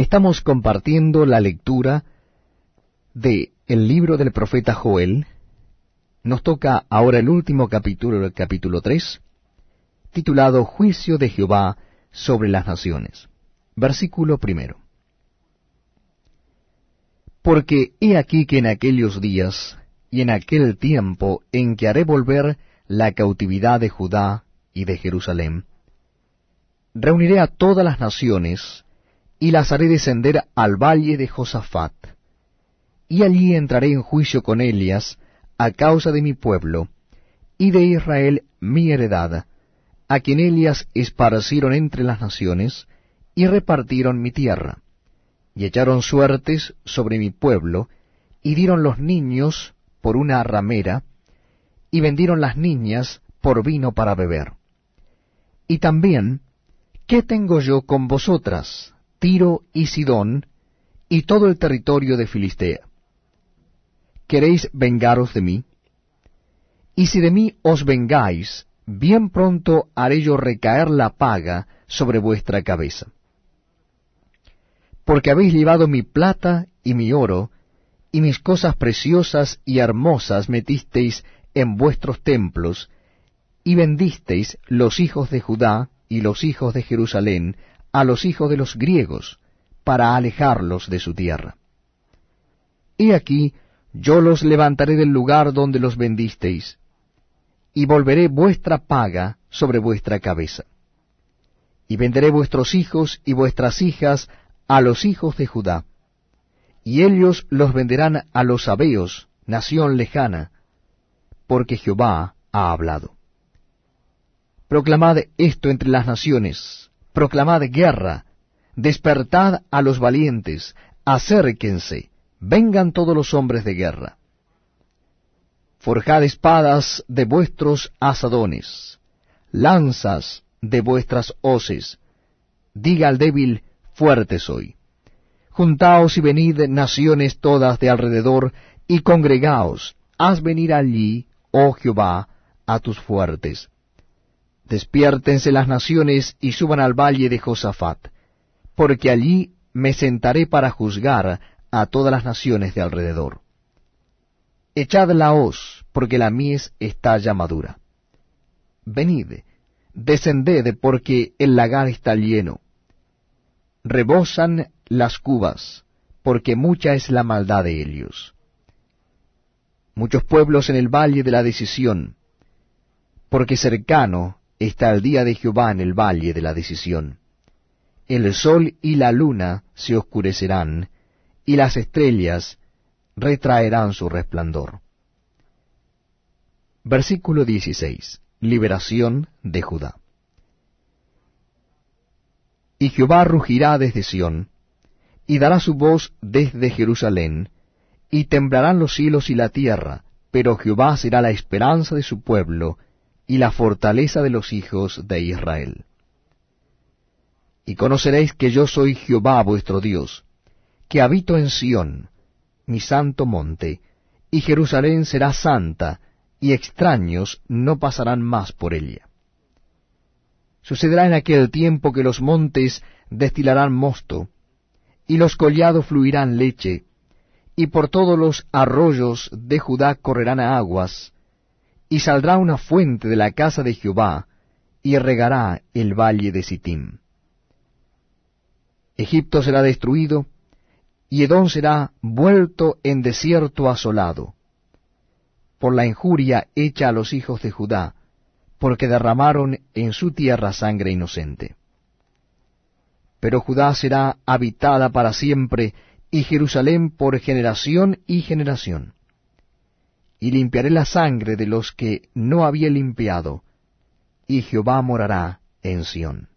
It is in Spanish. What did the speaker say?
Estamos compartiendo la lectura de el libro del profeta Joel. Nos toca ahora el último capítulo, el capítulo 3, titulado Juicio de Jehová sobre las naciones. Versículo primero. Porque he aquí que en aquellos días y en aquel tiempo en que haré volver la cautividad de Judá y de Jerusalén, reuniré a todas las naciones y las haré descender al valle de Josafat, y allí entraré en juicio con ellas a causa de mi pueblo y de Israel mi heredad, a quien ellas esparcieron entre las naciones y repartieron mi tierra, y echaron suertes sobre mi pueblo, y dieron los niños por una ramera, y vendieron las niñas por vino para beber. Y también, ¿qué tengo yo con vosotras, Tiro y Sidón, y todo el territorio de Filistea? ¿Queréis vengaros de mí? Y si de mí os vengáis, bien pronto haré yo recaer la paga sobre vuestra cabeza. Porque habéis llevado mi plata y mi oro, y mis cosas preciosas y hermosas metisteis en vuestros templos, y vendisteis los hijos de Judá y los hijos de Jerusalén a los hijos de los griegos, para alejarlos de su tierra. He aquí, yo los levantaré del lugar donde los vendisteis, y volveré vuestra paga sobre vuestra cabeza. Y venderé vuestros hijos y vuestras hijas a los hijos de Judá, y ellos los venderán a los sabeos, nación lejana, porque Jehová ha hablado. Proclamad esto entre las naciones, proclamad guerra, despertad a los valientes, acérquense, vengan todos los hombres de guerra. Forjad espadas de vuestros asadones, lanzas de vuestras hoces. Diga al débil, fuerte soy. Juntaos y venid naciones todas de alrededor, y congregaos, haz venir allí, oh Jehová, a tus fuertes. Despiértense las naciones y suban al valle de Josafat, porque allí me sentaré para juzgar a todas las naciones de alrededor. Echad la hoz, porque la mies está ya madura. Venid, descended, porque el lagar está lleno. Rebosan las cubas, porque mucha es la maldad de ellos. Muchos pueblos en el valle de la decisión, porque cercano está el día de Jehová en el valle de la decisión. El sol y la luna se oscurecerán, y las estrellas retraerán su resplandor. Versículo 16. Liberación de Judá. Y Jehová rugirá desde Sión, y dará su voz desde Jerusalén, y temblarán los cielos y la tierra, pero Jehová será la esperanza de su pueblo, y la fortaleza de los hijos de Israel. Y conoceréis que yo soy Jehová vuestro Dios, que habito en Sión, mi santo monte, y Jerusalén será santa, y extraños no pasarán más por ella. Sucederá en aquel tiempo que los montes destilarán mosto, y los collados fluirán leche, y por todos los arroyos de Judá correrán aguas, y saldrá una fuente de la casa de Jehová, y regará el valle de Sittim. Egipto será destruido, y Edom será vuelto en desierto asolado, por la injuria hecha a los hijos de Judá, porque derramaron en su tierra sangre inocente. Pero Judá será habitada para siempre, y Jerusalén por generación y generación y limpiaré la sangre de los que no había limpiado, y Jehová morará en Sión.